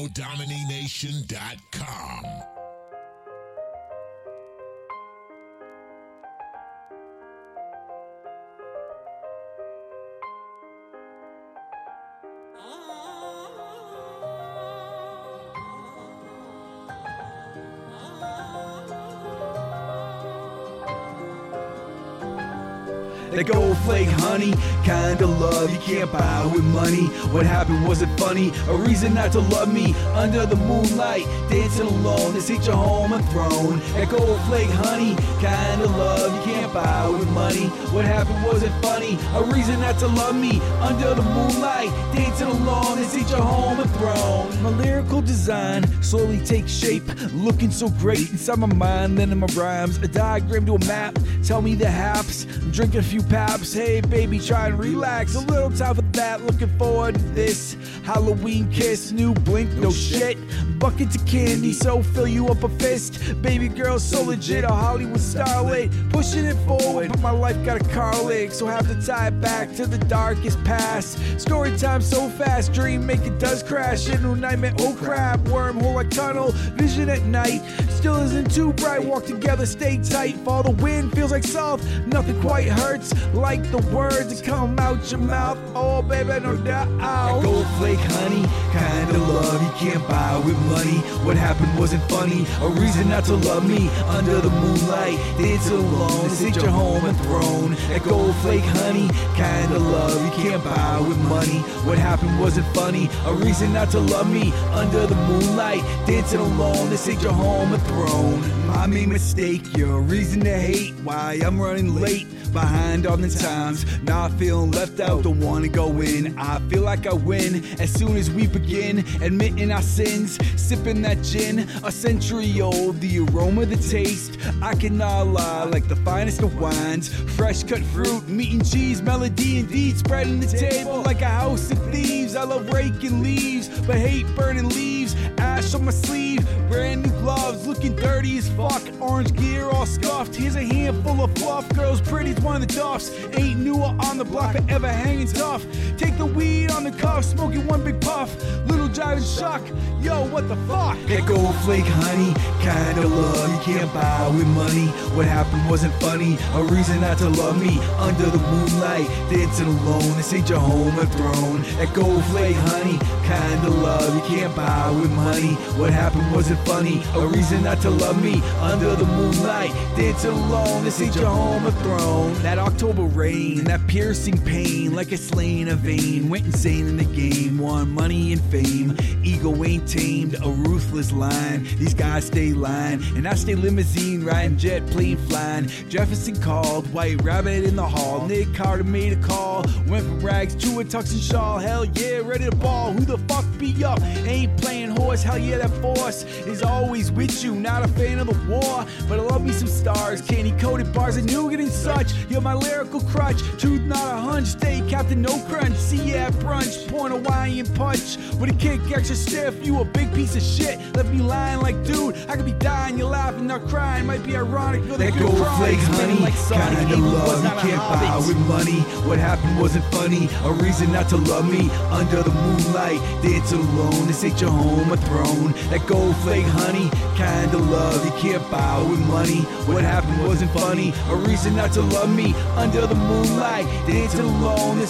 NODominination.com. That gold flake honey, kinda love you can't buy with money. What happened wasn't funny, a reason not to love me. Under the moonlight, dancing alone, this ain't your home and throne. That gold flake honey, kinda love you can't buy with money. What happened wasn't funny, a reason not to love me. Under the moonlight, dancing alone, this ain't your home and throne. My lyrical design slowly takes shape, looking so great inside my mind, then in my rhymes. A diagram to a map, tell me the haps. Drinking a few paps. Hey, baby, try and relax. A little time for that. Looking forward to this Halloween kiss. New blink, no shit. Buckets of candy, so fill you up a fist. Baby girl, so legit. A Hollywood starlet. Pushing it forward, but my life got a car leg. So have to tie it back to the darkest past. Story time so fast. Dream make it does crash. Into a nightmare. Oh crap. Wormhole like tunnel. Vision at night. Still isn't too bright. Walk together, stay tight. Fall the wind feels like soft. Nothing quite hurts like the words that come out your mouth. Oh, baby, no doubt. That gold flake honey, kind of love you can't buy with money. What happened wasn't funny, a reason not to love me. Under the moonlight, dancing alone, this ain't your home and throne. That gold flake honey, kind of love you can't buy with money. What happened wasn't funny, a reason not to love me. Under the moonlight, dancing alone, this ain't your home and throne. I made mistake, you're a reason to hate. Why I'm running late behind on the times. Not feeling left out, don't wanna go in. I feel like I win as soon as we begin. Admitting our sins, sipping that gin, a century old, the aroma, the taste. I cannot lie, like the finest of wines. Fresh cut fruit, meat and cheese, melody indeed. Spreading the table like a house of thieves. I love raking leaves, but hate burning leaves. Ash on my sleeve, brand new gloves, looking dirty as fuck. Orange gear all scuffed. Here's a handful of fluff, girls one of the duffs. Ain't newer on the block, but ever hanging tough. Take the weed on the cuff, smoking one big puff. Little driving shock, yo, what the fuck? That gold flake honey, kinda love you can't buy with money. What happened wasn't funny, a reason not to love me. Under the moonlight, dancing alone, this ain't your home or throne. That gold flake honey, kinda love you can't buy with money. What happened wasn't funny, a reason not to love me. Under the moonlight, dancing alone, this ain't your home or throne. That October rain, that piercing pain, like a slain a vein. Went insane in the game, won money and fame. Ego ain't tamed, a ruthless line. These guys stay line, and I stay limousine, riding jet plane flying. Jefferson called, White Rabbit in the hall. Nick Carter made a call, went from rags to a tux and shawl. Hell yeah, ready to ball. Who the fuck be up? Ain't playing horse, hell yeah, that force is always with you. Not a fan of the war, but I love me some stars. Candy coated bars and nougat and such. You're my lyrical crutch. Truth not a hunch. Stay Captain No Crunch. See ya at brunch. Point Hawaiian punch. With a kick extra stiff. You a big piece of shit. Left me lying like, dude, I could be dying. You're laughing, not crying. Might be ironic. But That gold flake honey, like kinda love you can't buy with money. What happened wasn't funny, a reason not to love me. Under the moonlight, Dance alone, this ain't your home or throne. That gold flake honey, kinda love you can't buy with money. What happened wasn't funny, a reason not to love me. Under the moonlight, Dance alone, this